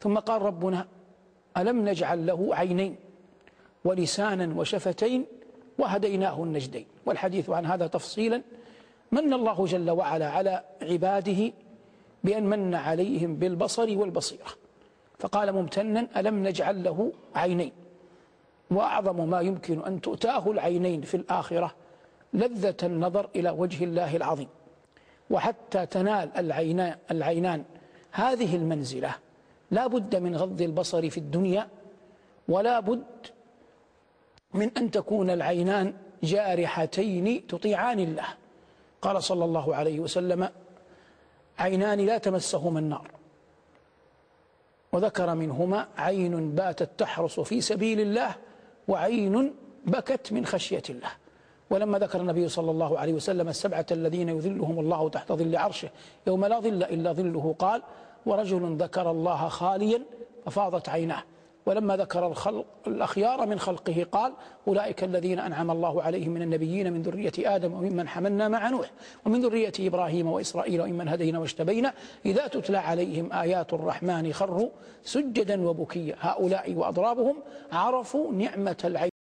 ثم قال ربنا ألم نجعل له عينين ولسانا وشفتين وهديناه النجدين والحديث عن هذا تفصيلا من الله جل وعلا على عباده بأن من عليهم بالبصر والبصيرة فقال ممتنا ألم نجعل له عينين وأعظم ما يمكن أن تؤتاه العينين في الآخرة لذة النظر إلى وجه الله العظيم وحتى تنال العينان, العينان هذه المنزلة لا بد من غض البصر في الدنيا ولا بد من أن تكون العينان جارحتين تطيعان الله. قال صلى الله عليه وسلم عينان لا تمسهما النار. وذكر منهما عين باتت تحرس في سبيل الله وعين بكت من خشية الله. ولما ذكر النبي صلى الله عليه وسلم السبعة الذين يذلهم الله تحت ظل عرشه يوم لا ظل إلا ظله قال ورجل ذكر الله خاليا ففاضت عيناه. ولما ذكر الخلق الأخيار من خلقه قال أولئك الذين أنعم الله عليهم من النبيين من ذرية آدم وممن حملنا مع نوح ومن ذرية إبراهيم وإسرائيل وممن هدينا واجتبينا. إذا تتلى عليهم آيات الرحمن خروا سجدا وبكيا. هؤلاء وأضرابهم عرفوا نعمة العين